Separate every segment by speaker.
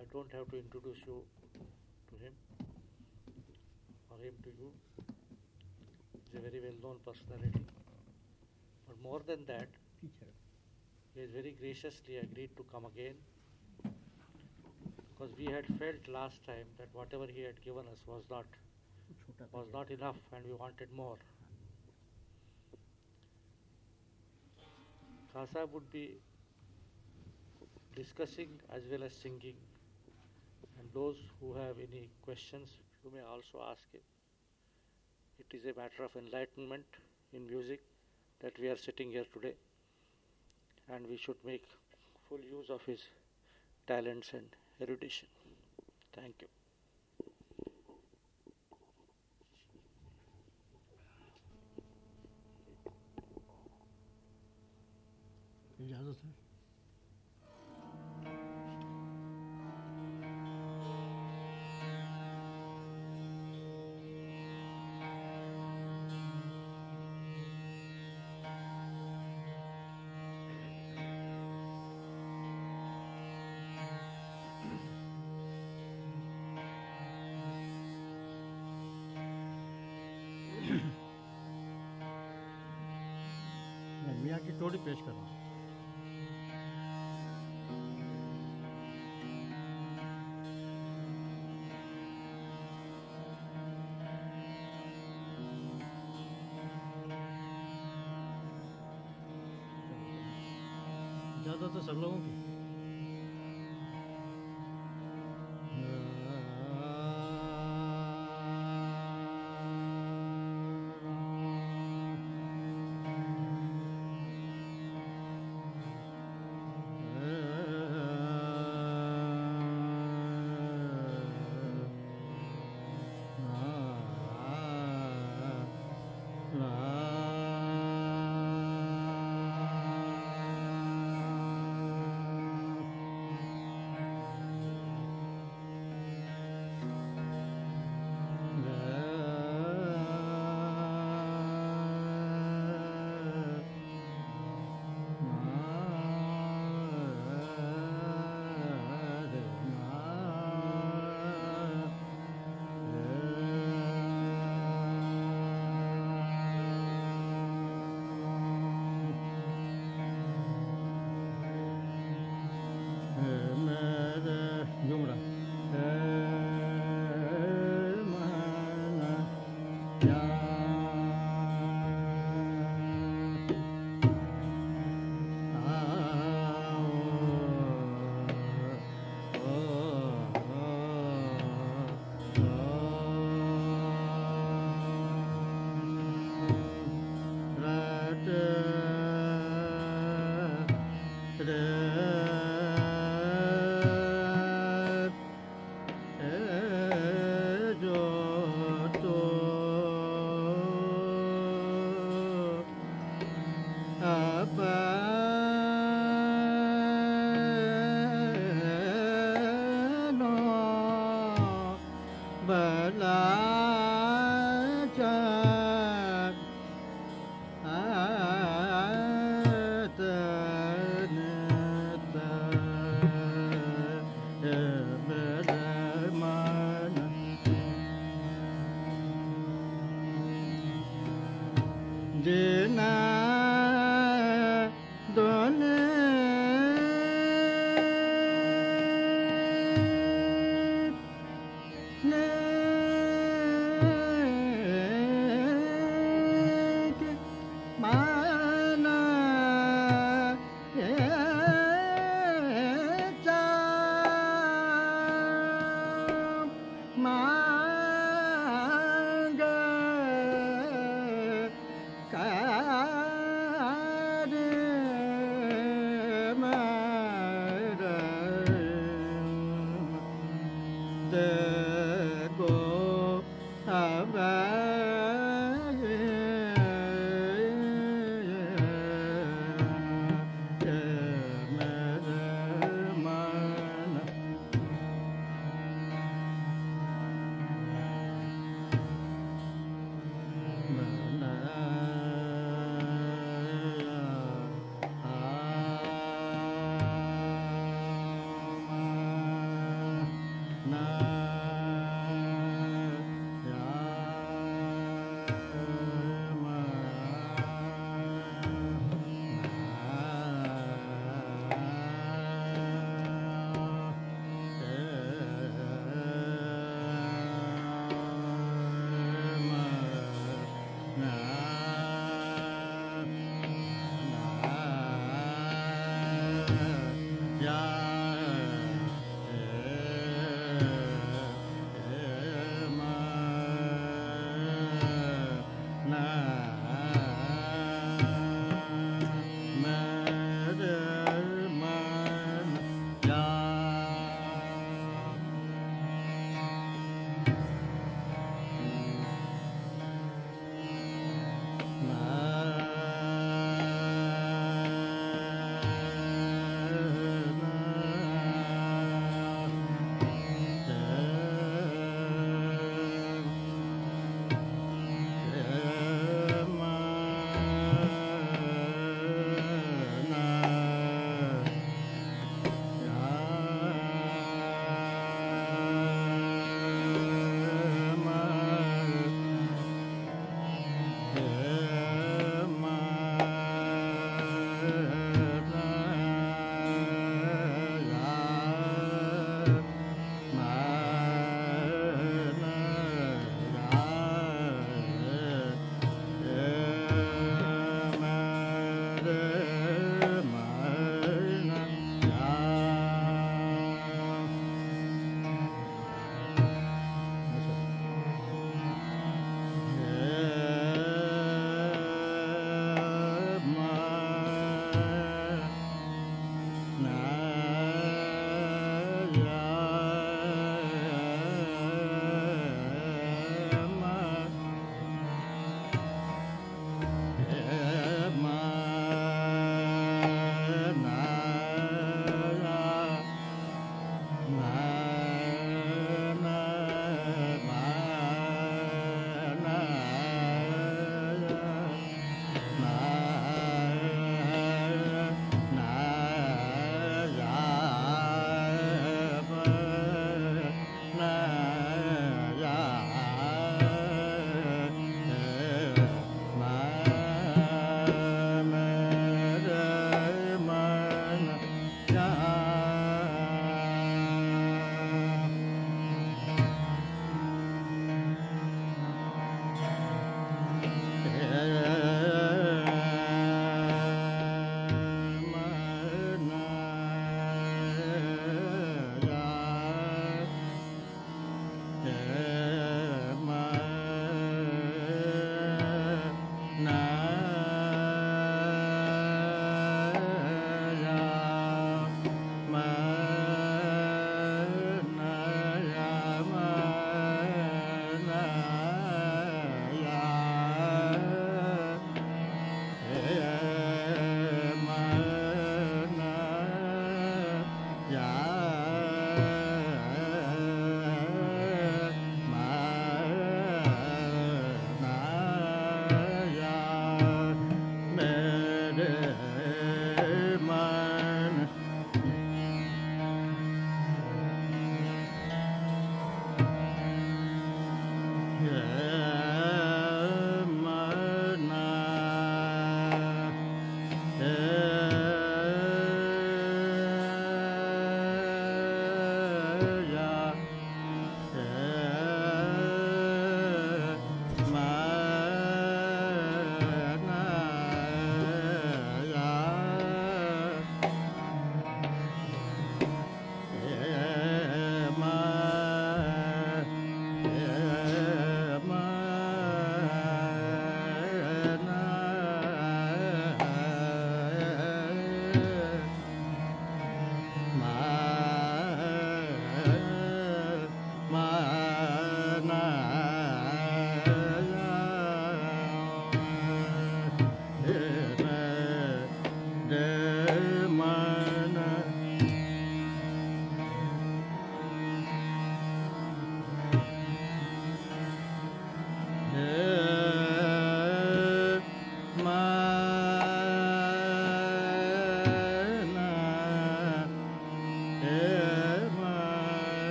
Speaker 1: I don't have to introduce you to him or him to you. He's a very well known personality. But more than that, Teacher. he has very graciously agreed to come again because we had felt last time that whatever he had given us was not was not enough and we wanted more. Khasa would be discussing as well as singing those who have any questions, you may also ask him. It is a matter of enlightenment in music that we are sitting here today, and we should make full use of his talents and erudition. Thank you.
Speaker 2: इजाजत है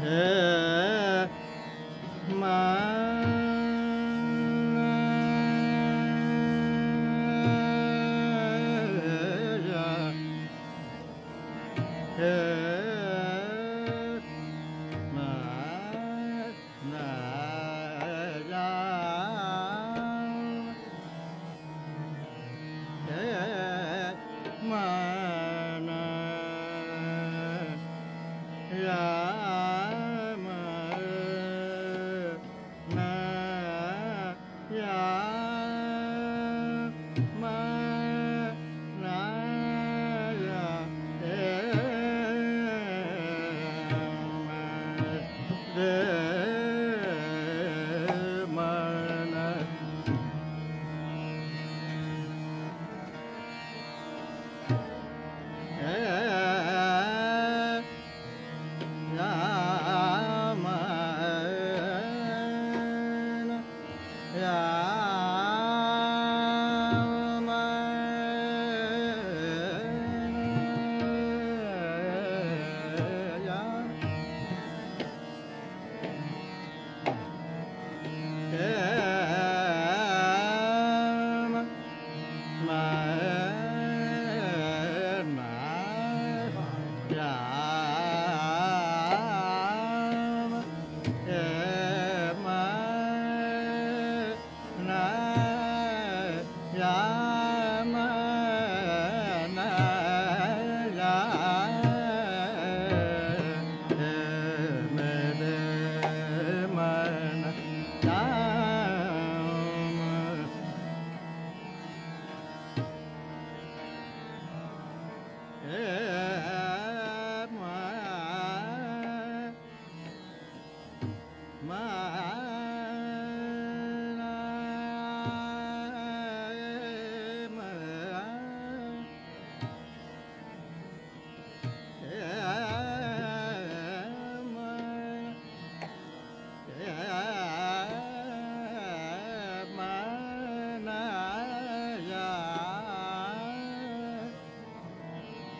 Speaker 2: Yeah.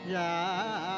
Speaker 2: Yeah.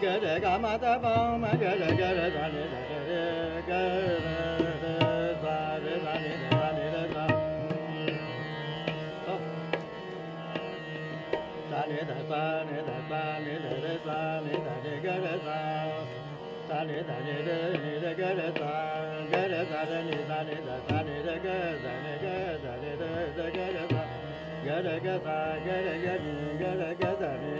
Speaker 2: Ga re ga ma da pa ma ga re ga re da ni da re ga re re sa re da ni da ni re sa sa ni da sa ni da sa ni da re sa ni da re ga re sa sa ni da ni re ni re ga re sa ga re sa re ni sa ni da sa ni re ga sa ni ga sa ni re re ga re sa ga re ga sa ga re ga ni ga re ga sa ni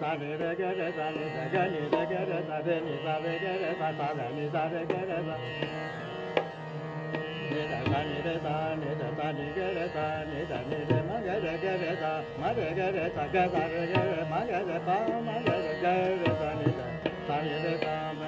Speaker 2: re re ni ni ni ni ni da ni ni da ni ni da ni ni da ni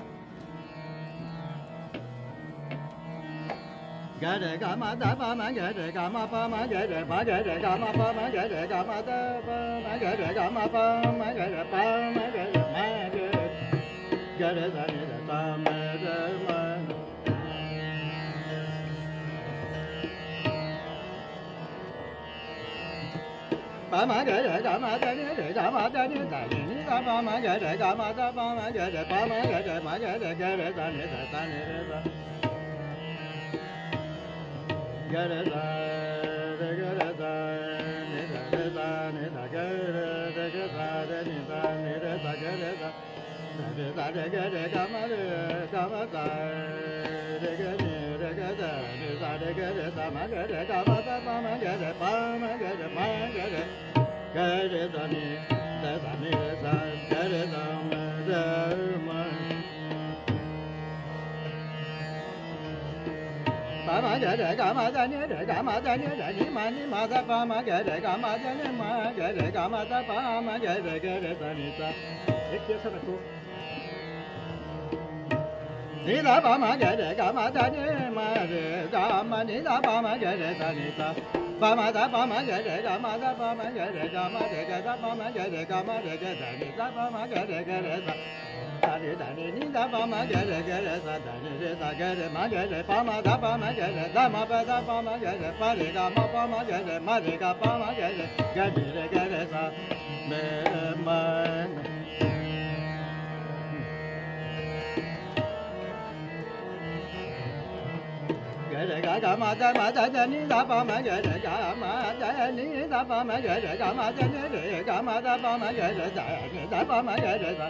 Speaker 2: ga re ga ma da pa ma ga re ga ma pa ma ga re pa ga re ga ma pa ma ga re ga ma da pa ma ga re ga ma pa ma ga re pa ma ga re ma ga ga re da re da pa ma ga ma ba ma ga re ga ma da re re ga ma da re da re ni ga ba ma ga re ga ma da ba ma ga re pa ma ga re ma ga re ga re da re da da re da गरगर गर कमर कमद गी गरम ma ga re ga ma da ne re ga ma da ne re ni ma ni ma da pa ma ga re ga ma da ne ma ga re ga ma da pa ma ga re ga re da ni ta एक कैसा रखो Nila bama gere gama da ne ma re gama nila bama gere da ni ta bama da bama gere gama da bama gere gama de ga da bama gere gama de ga da ni ta bama gere gere da 达尼达尼，尼达巴玛杰杰杰萨达尼尼萨杰杰玛杰杰巴玛达巴玛杰杰达玛巴达巴玛杰杰巴里达玛巴玛杰杰玛杰卡巴玛杰杰杰杰杰杰萨。玛。杰杰卡卡玛杰玛杰杰尼达巴玛杰杰卡玛玛杰尼尼达巴玛杰杰卡玛达巴玛杰杰卡达巴玛杰杰卡。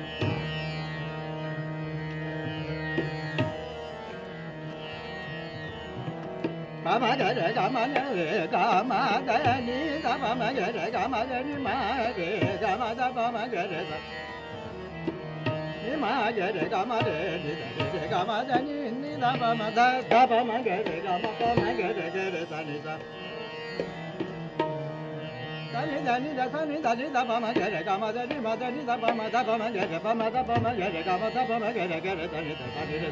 Speaker 2: me re ma pa ma ga re ga ma ne re ga ma da ni da pa ma ga re ga ma da ni ma re ga ma da pa ma ga re sa ma ga re ga ma re ni da re re ga ma da ni ni da ba ma da da ba ma ga re ga ma ba ma ga re ga re sa ni da da ni da ni da sa ni da ni da ba ma ga re ga ma da ni ma da ni da ba ma da ba ma ga re ba ma da ba ma ga re ga ma da ba ma ga re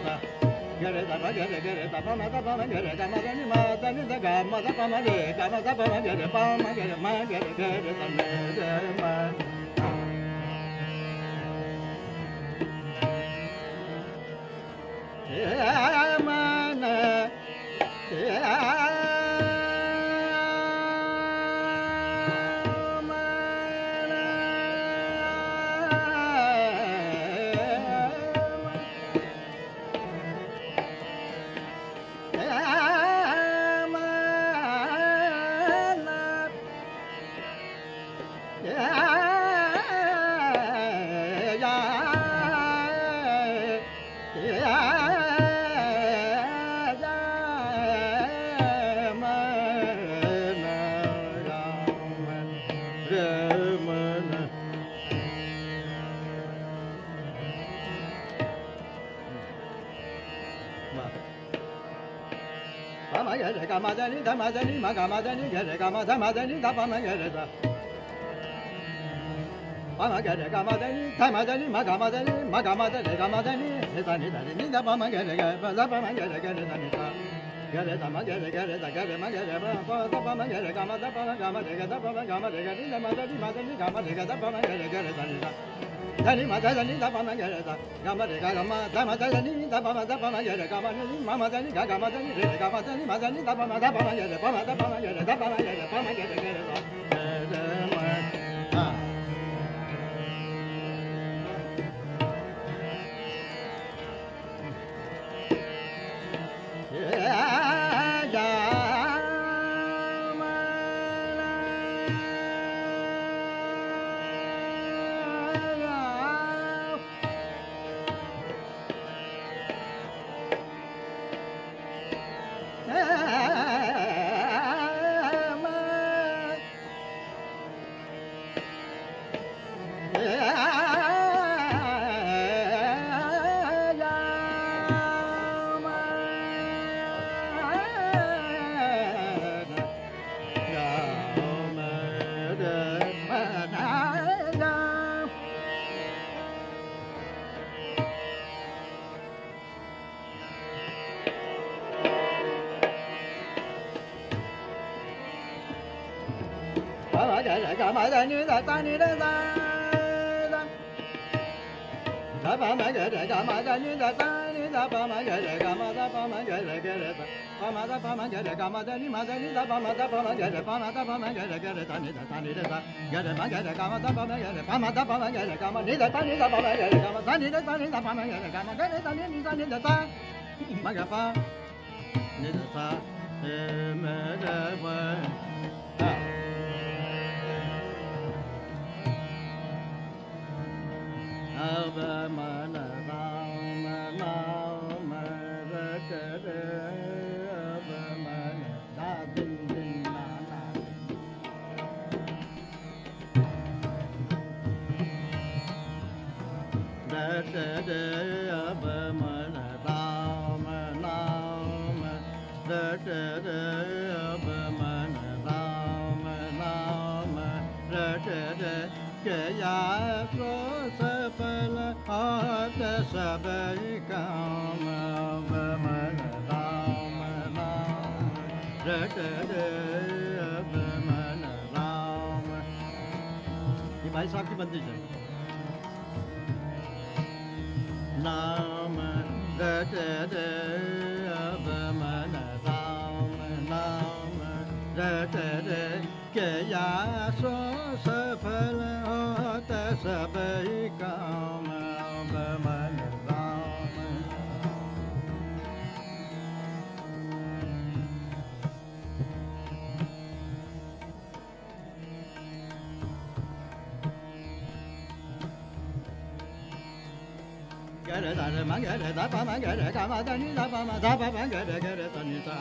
Speaker 2: ga re da ma ge re ge re da ma ma da ma ma ge re da ma da ni ma da ni da ga ma da pa ma re ga ma da pa ma ge re pa ma ge re ma ge re ge re da ma da Yeah, man. Yeah. 嘛在你他妈在你妈干嘛在你干这干嘛他妈在你他爸妈干这啥？爸妈干这干嘛在你他妈在你妈干嘛在你妈干嘛在这干嘛在你这啥你啥？你他爸妈干这干不？他爸干这干这啥你啥？干这他妈干这干这啥？干这妈干这不？不他爸妈干这干嘛？他爸妈干嘛这个？他爸妈干嘛这个？你他妈在你妈在你干嘛这个？他爸妈干这干这啥你啥？在你妈在在你在爸妈家来在，干嘛在干嘛？在妈在在你在爸妈在爸妈家来干嘛？你妈妈在你家干嘛？在你这干嘛？在你妈在你在爸妈在爸妈家来，爸妈在爸妈家来，在爸妈家来，爸妈家来干嘛？买的女的，大女的在的。他把买给这个买的女的，大女的把买给这个买的，把买给这个的。把买的把买给这个买的，你买的你咋把买的把买给这把买的把买给这个的，大女的大的在。给这买给这个买的把买给这把买的把买给这个买，你咋大女的把买给这个买的，大的大女的把买给这个买的，大女的大女的在。买个房，你咋在？哎，买个房。Gare da re ma gare da pa ma gare ga ma da ni da pa ma da pa ma gare gare da ni da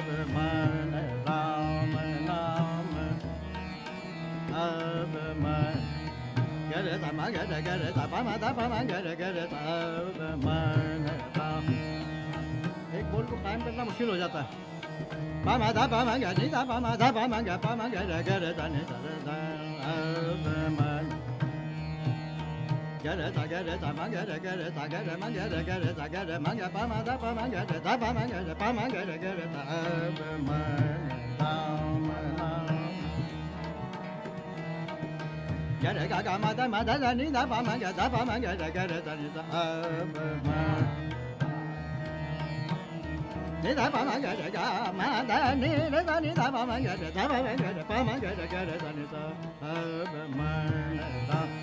Speaker 2: ba ma na ram nam ab ma gare re ta ma ga re ga re ta pa ma da pa ma ga re ga re ta ma na ta एक बोल को कायम करना मुश्किल हो जाता है पा मा धा पा मा गा नी धा पा मा धा पा मा गा पा मा गा रे गा रे धा नी धा रे धा 给谁打给谁打？忙给谁给谁打给谁忙给谁给谁打给谁忙给把门打把门给谁打把门给谁把门给谁给谁打阿弥陀佛！给谁打打把门打打打你打把门给打把门给谁给谁打你打阿弥陀佛！你打把门给谁打门打你打你打把门给谁打把门给谁把门给谁给谁打阿弥陀佛！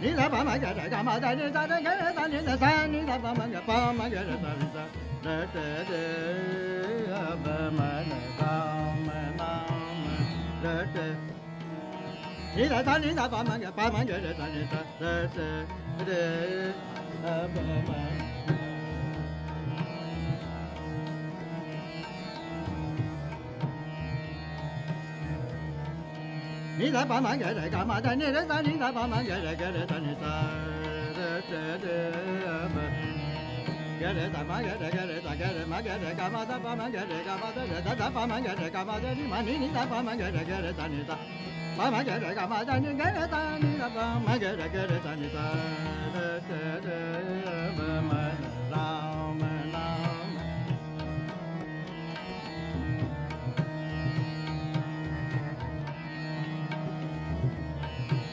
Speaker 2: 你来帮忙干啥干忙？咱你咱咱干啥？你咱你来帮忙干帮忙干啥？咱你咱来帮忙来帮忙帮忙。你来咱你来帮忙干帮忙干啥？咱你咱得帮忙。你来帮忙开开，干嘛在？你来来你来把门开开，开你在你家，在这不？开开在门开开，开开在门开开，干嘛在把门开，干嘛在在在把门开开，干嘛在你门你你来把门开开，开开在你家，把门开干嘛在？你来来来你来把门开开，开开在你家，这这不门来。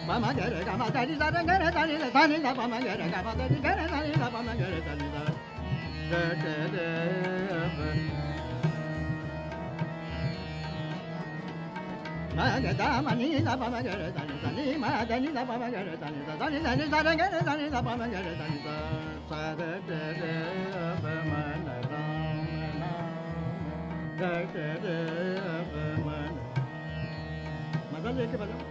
Speaker 2: Pa ma ga re ga ma da ni da re ga re da ni da da ni da pa ma ga re ga ma da ni ga re da ni da pa ma ga re da ni da da da da ba ma ga da ma ni da pa ma ga re da ni da ni ma da ni da pa ma ga re da ni da da ni da ni da re ga re da ni da pa ma ga re da ni da sa da da da ba ma na ra ma na da da da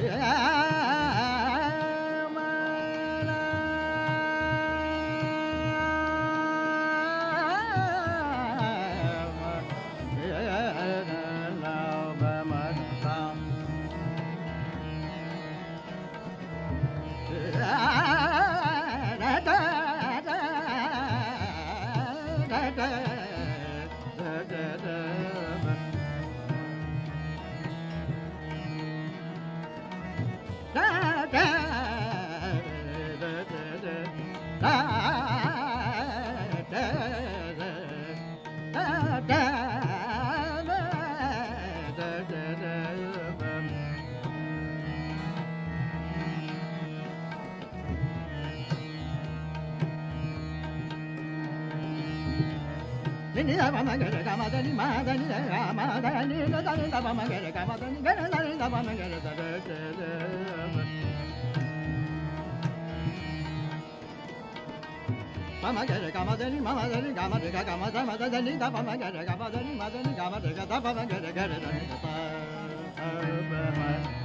Speaker 2: Yeah, ni da pa ma ga re ga ma da ni ma da ni da ga ma da ni da da ni da pa ma ga re ga ma da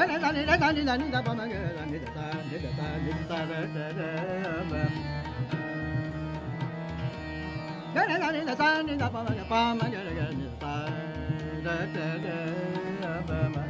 Speaker 2: 来，来，来，你来，你来，你来，你来帮忙个，来，你来帮，你来帮，你来帮个，来来来，帮忙。来，来，来，你来帮，你来帮忙个，帮忙个个你帮，来来来，帮忙。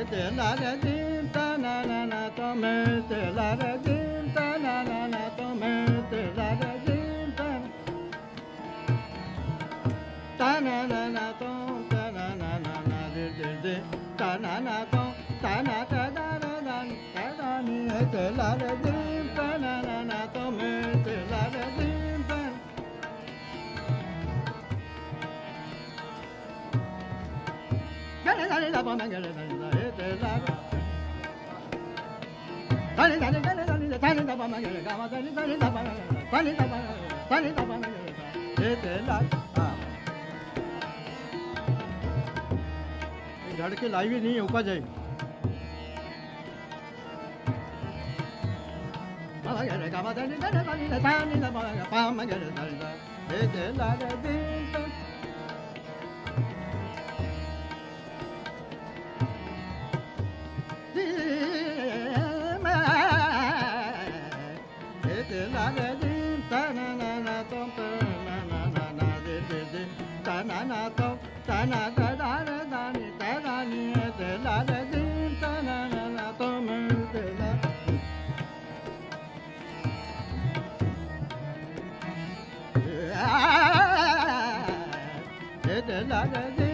Speaker 2: Thank you. na na na na na na na na na na na na na de na na na na na na लड़के live ही नहीं है उपज है पाम गरे दर्द हे दे लाल दिन la la la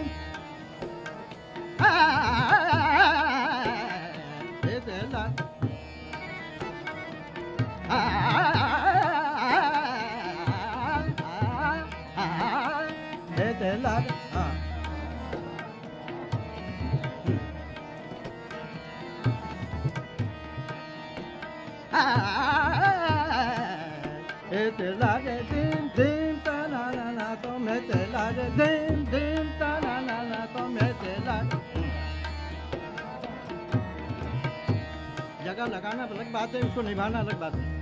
Speaker 2: जगह लगाना अलग बात है उसको निभाना अलग बात है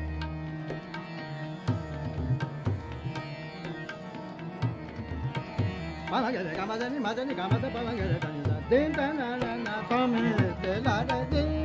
Speaker 2: Mamagere, gamadani, madani, gamada, mamagere, kanida. Din, dan, dan, dan, dan, dan, dan, dan, dan, dan,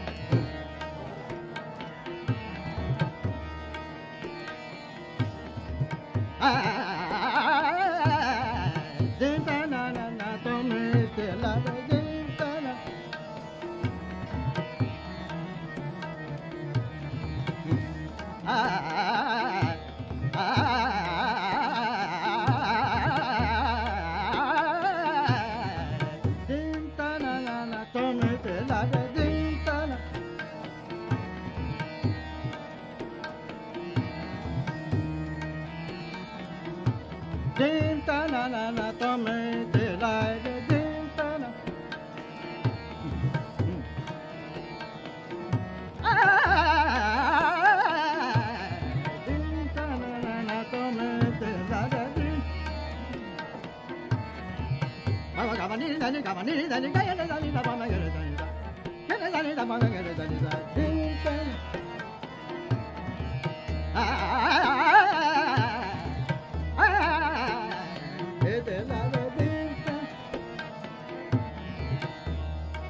Speaker 2: Mama gama ni da ni gama ni da ni ga ya da ni da ba ma ga da ni da. Ga da ni da ba ma ga da ni da. Din ta na.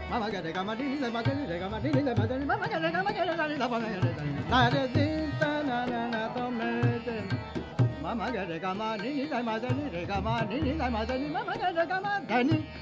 Speaker 2: Mama ga de gama ni da ma ga ni da gama ni da ma da ni mama ga de gama ga da ni da ba ma ga da ni la de din ta na na na to me de Mama ga de gama ni ni da ma da ni de gama ni ni da ma da ni mama ga de gama da ni mama ga de da ni da ba ma ga da ni da Mama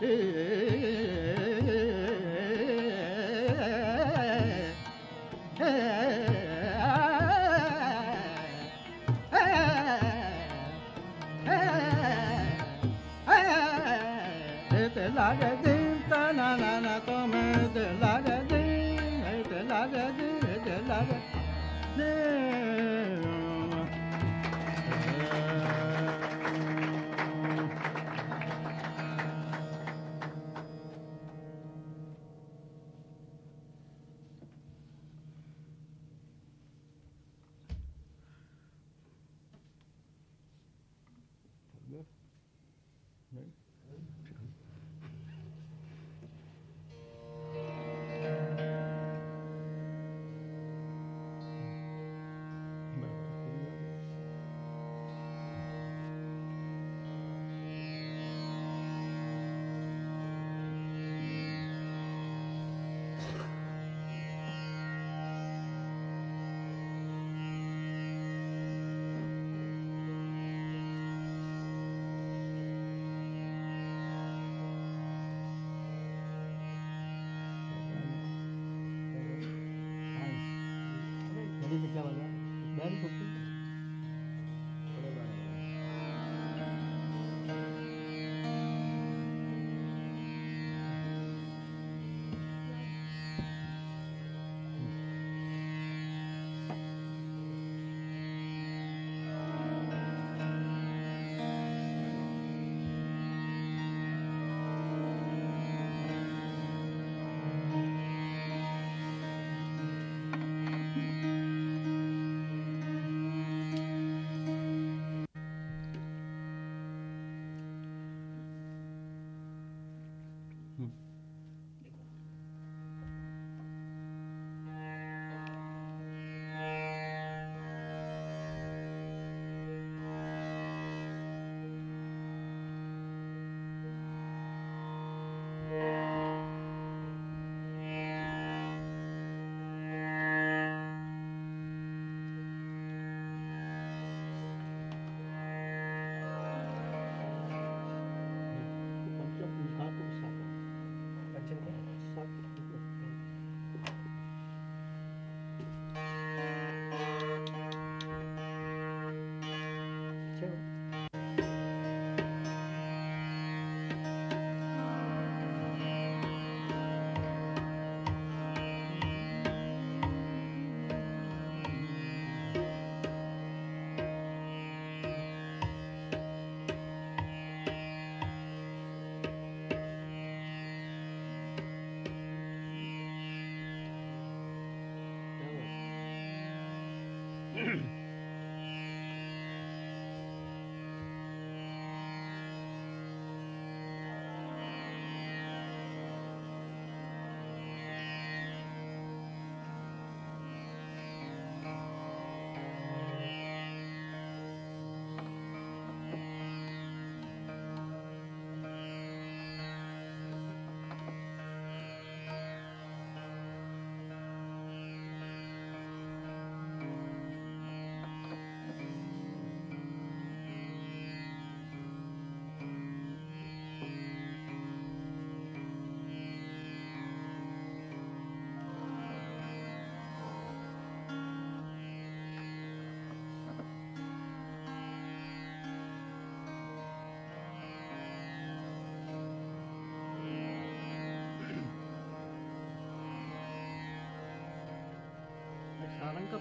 Speaker 2: Hey, Mm.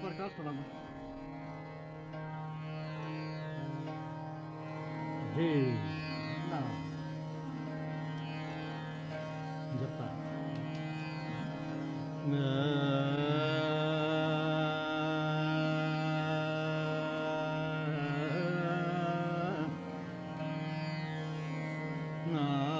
Speaker 2: portal soralım. Hey. No. Japa. Na. No.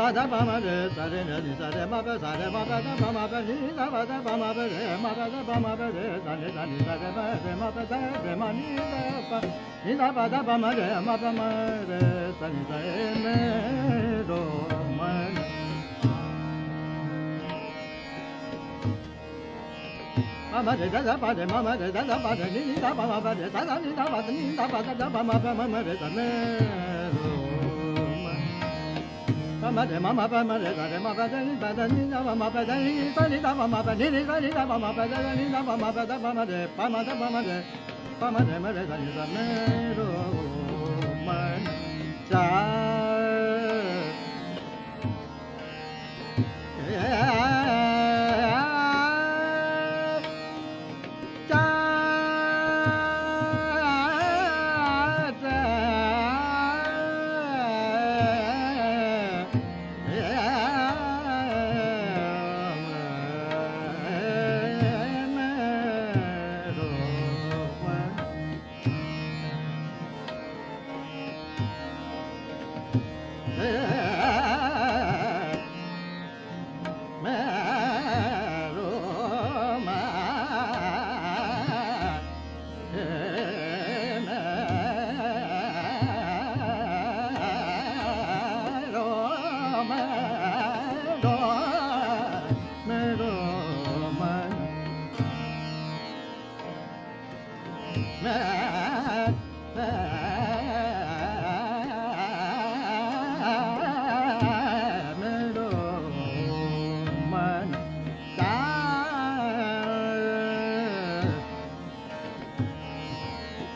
Speaker 2: Ba da ba ma re sa re ne ni sa re ma ba sa re ma ba da ba ma ba ni da ba da ba ma ba re ma ba da ba ma ba re sa ni da ni sa re ba re ma ba da re ma ni da ba ni da ba da ba ma re ma ba ma re sa ni sa re me do ma ma ma re da da ba re ma ma re da da ba re ni ni da ba ma ba re sa da ni da ba ni da ba da da ba ma ba ma re sa me do Pamade, pamade, pamade, pamade, pamade,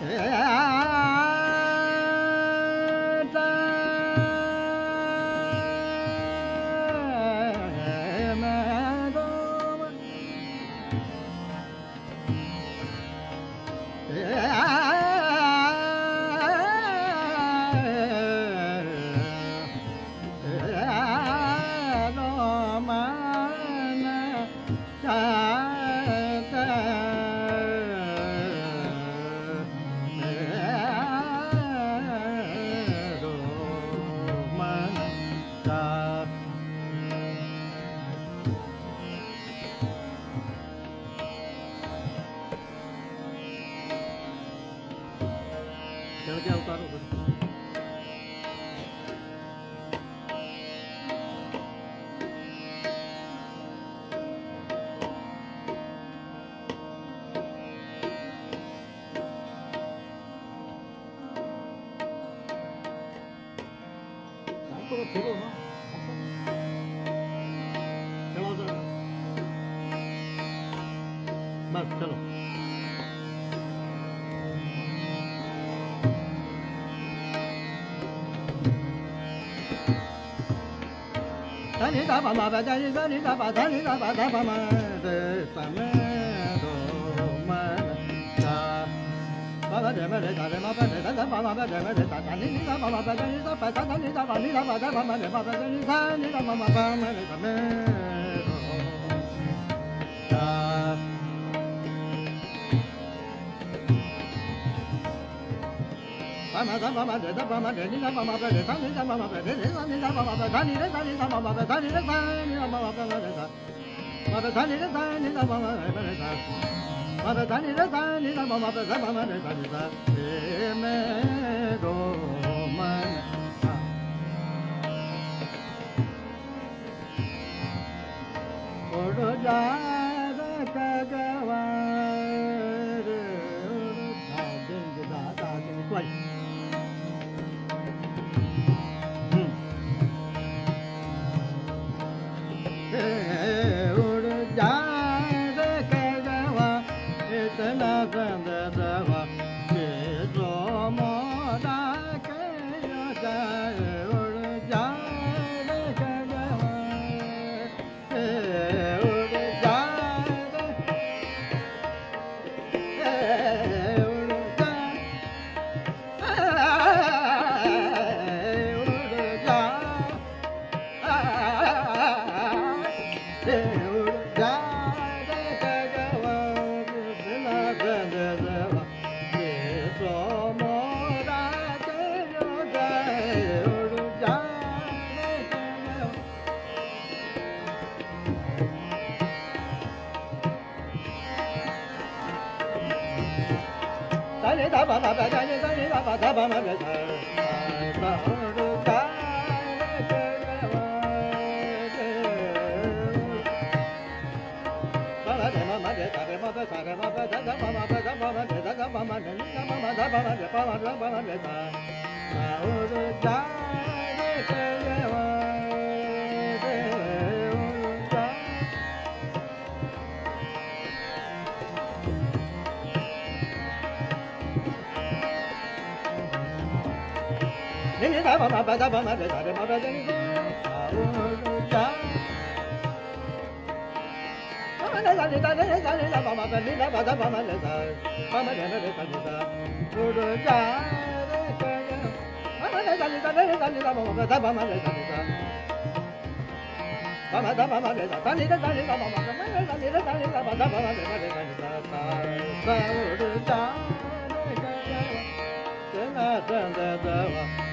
Speaker 2: é, é, é, é. 咋把嘛，咱你咱你咋把，咱你咋把咱把嘛，这咱们都嘛咋？把把这嘛这咋这嘛把这咱咱把嘛把这嘛这咋咋你你咋把嘛把这你咋把咱咱你咋把你咋把咱把嘛这把把这你咱你咋把嘛把嘛这咱们。三八八八，三八八八，你三八八八，三你三八八八，你三你三八八八，三你三你三八八八，三你三你三八八八，三你三。da da Bye. Sẽ là tràn đè ra.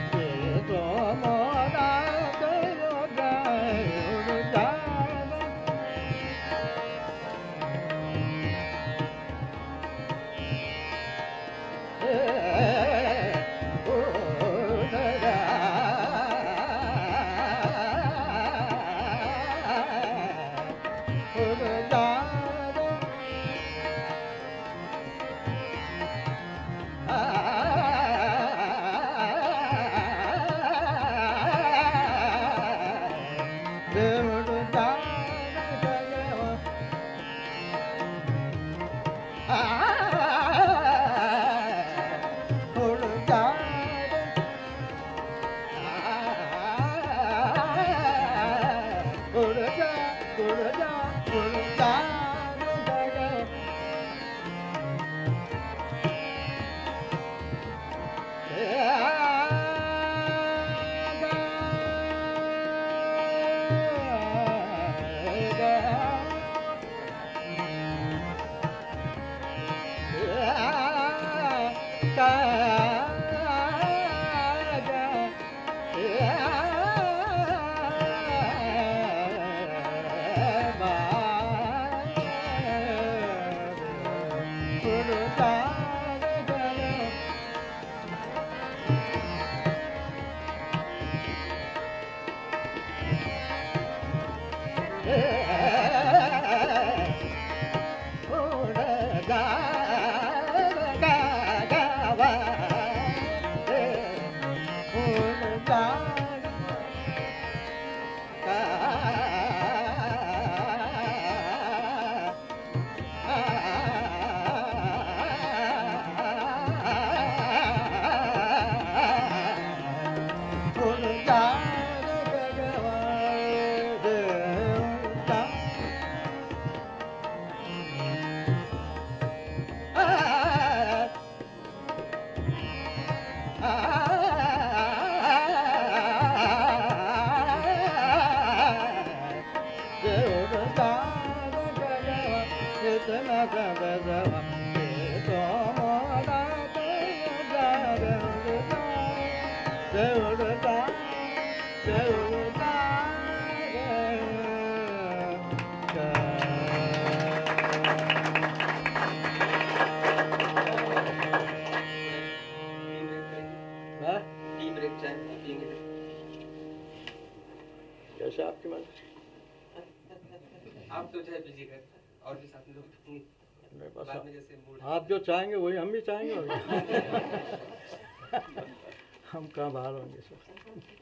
Speaker 2: Ah! चाहेंगे वही हम भी चाहेंगे हम कहाँ बाहर होंगे सर?